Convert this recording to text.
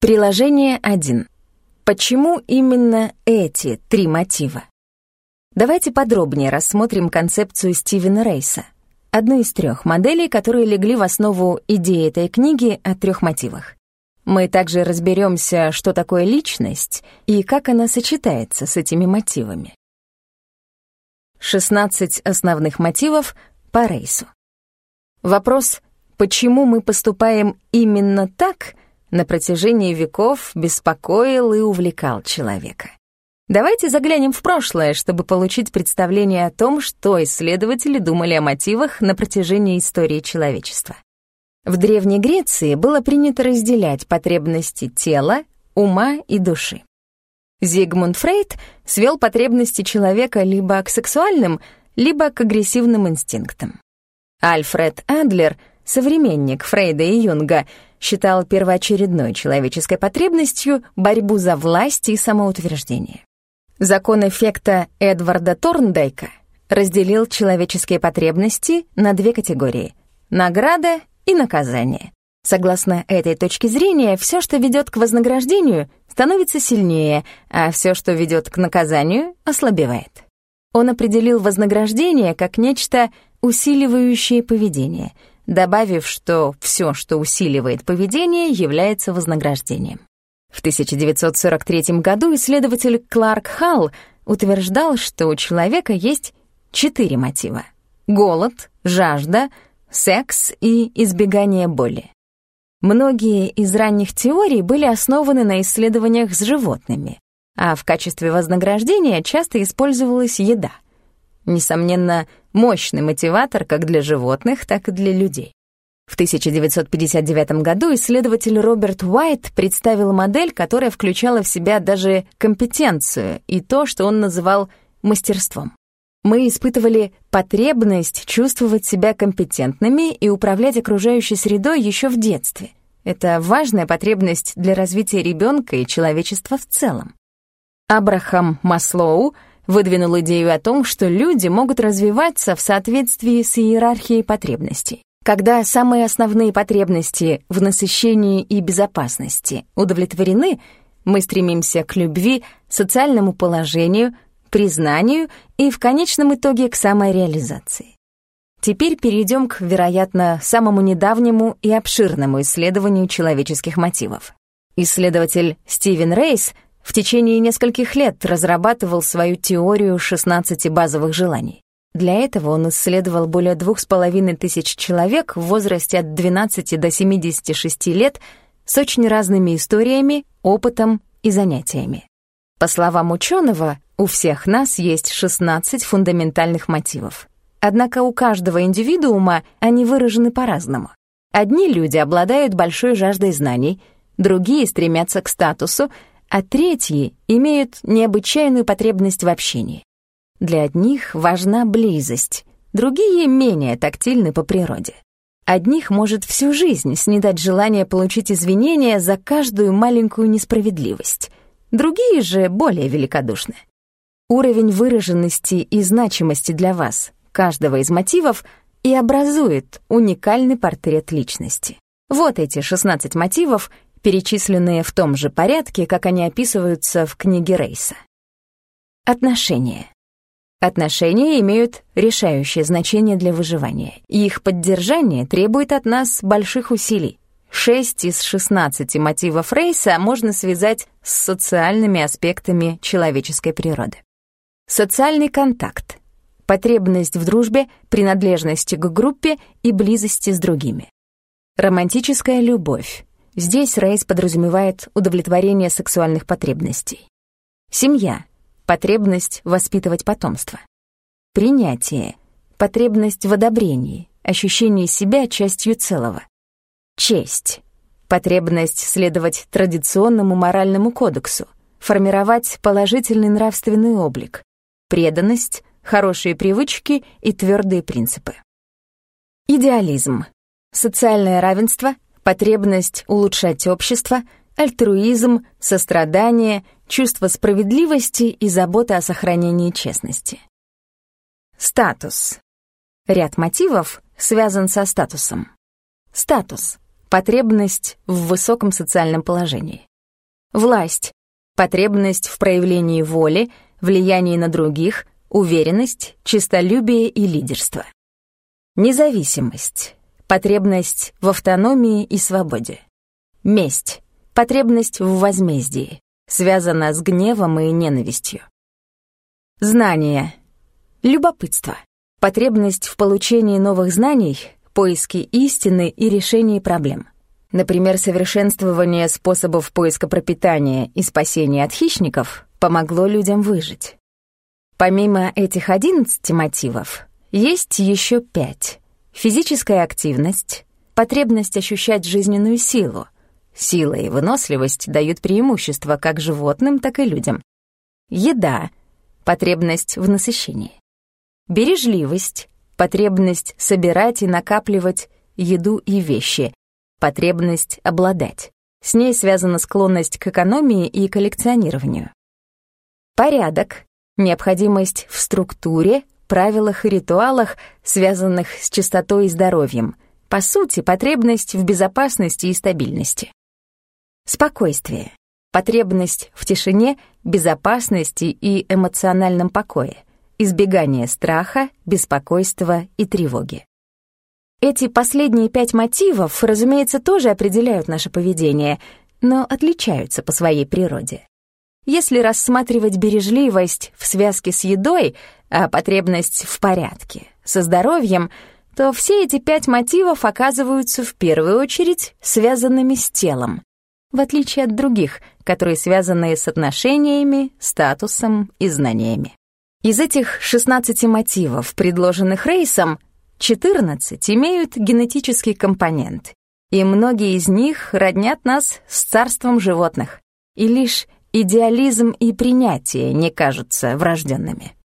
Приложение 1. Почему именно эти три мотива? Давайте подробнее рассмотрим концепцию Стивена Рейса, одну из трех моделей, которые легли в основу идеи этой книги о трех мотивах. Мы также разберемся, что такое личность и как она сочетается с этими мотивами. 16 основных мотивов по Рейсу. Вопрос, почему мы поступаем именно так — на протяжении веков беспокоил и увлекал человека. Давайте заглянем в прошлое, чтобы получить представление о том, что исследователи думали о мотивах на протяжении истории человечества. В Древней Греции было принято разделять потребности тела, ума и души. Зигмунд Фрейд свел потребности человека либо к сексуальным, либо к агрессивным инстинктам. Альфред Адлер, современник Фрейда и Юнга, считал первоочередной человеческой потребностью борьбу за власть и самоутверждение. Закон эффекта Эдварда Торндайка разделил человеческие потребности на две категории — награда и наказание. Согласно этой точке зрения, все, что ведет к вознаграждению, становится сильнее, а все, что ведет к наказанию, ослабевает. Он определил вознаграждение как нечто усиливающее поведение — добавив, что все, что усиливает поведение, является вознаграждением. В 1943 году исследователь Кларк Халл утверждал, что у человека есть четыре мотива — голод, жажда, секс и избегание боли. Многие из ранних теорий были основаны на исследованиях с животными, а в качестве вознаграждения часто использовалась еда — Несомненно, мощный мотиватор как для животных, так и для людей. В 1959 году исследователь Роберт Уайт представил модель, которая включала в себя даже компетенцию и то, что он называл мастерством. Мы испытывали потребность чувствовать себя компетентными и управлять окружающей средой еще в детстве. Это важная потребность для развития ребенка и человечества в целом. Абрахам Маслоу — выдвинул идею о том, что люди могут развиваться в соответствии с иерархией потребностей. Когда самые основные потребности в насыщении и безопасности удовлетворены, мы стремимся к любви, социальному положению, признанию и в конечном итоге к самореализации. Теперь перейдем к, вероятно, самому недавнему и обширному исследованию человеческих мотивов. Исследователь Стивен Рейс — в течение нескольких лет разрабатывал свою теорию 16 базовых желаний. Для этого он исследовал более двух с половиной тысяч человек в возрасте от 12 до 76 лет с очень разными историями, опытом и занятиями. По словам ученого, у всех нас есть 16 фундаментальных мотивов. Однако у каждого индивидуума они выражены по-разному. Одни люди обладают большой жаждой знаний, другие стремятся к статусу, а третьи имеют необычайную потребность в общении. Для одних важна близость, другие менее тактильны по природе. Одних может всю жизнь снедать желание получить извинения за каждую маленькую несправедливость, другие же более великодушны. Уровень выраженности и значимости для вас каждого из мотивов и образует уникальный портрет личности. Вот эти 16 мотивов перечисленные в том же порядке, как они описываются в книге Рейса. Отношения. Отношения имеют решающее значение для выживания, и их поддержание требует от нас больших усилий. Шесть из шестнадцати мотивов Рейса можно связать с социальными аспектами человеческой природы. Социальный контакт. Потребность в дружбе, принадлежности к группе и близости с другими. Романтическая любовь. Здесь Рейс подразумевает удовлетворение сексуальных потребностей. Семья — потребность воспитывать потомство. Принятие — потребность в одобрении, ощущение себя частью целого. Честь — потребность следовать традиционному моральному кодексу, формировать положительный нравственный облик, преданность, хорошие привычки и твердые принципы. Идеализм — социальное равенство — потребность улучшать общество, альтруизм, сострадание, чувство справедливости и забота о сохранении честности. Статус. Ряд мотивов связан со статусом. Статус — потребность в высоком социальном положении. Власть — потребность в проявлении воли, влиянии на других, уверенность, честолюбие и лидерство. Независимость — потребность в автономии и свободе. Месть — потребность в возмездии, связана с гневом и ненавистью. Знание — любопытство, потребность в получении новых знаний, поиске истины и решении проблем. Например, совершенствование способов поиска пропитания и спасения от хищников помогло людям выжить. Помимо этих 11 мотивов, есть еще пять. Физическая активность, потребность ощущать жизненную силу. Сила и выносливость дают преимущество как животным, так и людям. Еда, потребность в насыщении. Бережливость, потребность собирать и накапливать еду и вещи, потребность обладать. С ней связана склонность к экономии и коллекционированию. Порядок, необходимость в структуре, правилах и ритуалах, связанных с чистотой и здоровьем. По сути, потребность в безопасности и стабильности. Спокойствие. Потребность в тишине, безопасности и эмоциональном покое. Избегание страха, беспокойства и тревоги. Эти последние пять мотивов, разумеется, тоже определяют наше поведение, но отличаются по своей природе. Если рассматривать бережливость в связке с едой, а потребность в порядке, со здоровьем, то все эти пять мотивов оказываются в первую очередь связанными с телом, в отличие от других, которые связаны с отношениями, статусом и знаниями. Из этих 16 мотивов, предложенных Рейсом, 14 имеют генетический компонент, и многие из них роднят нас с царством животных. И лишь идеализм и принятие не кажутся врожденными.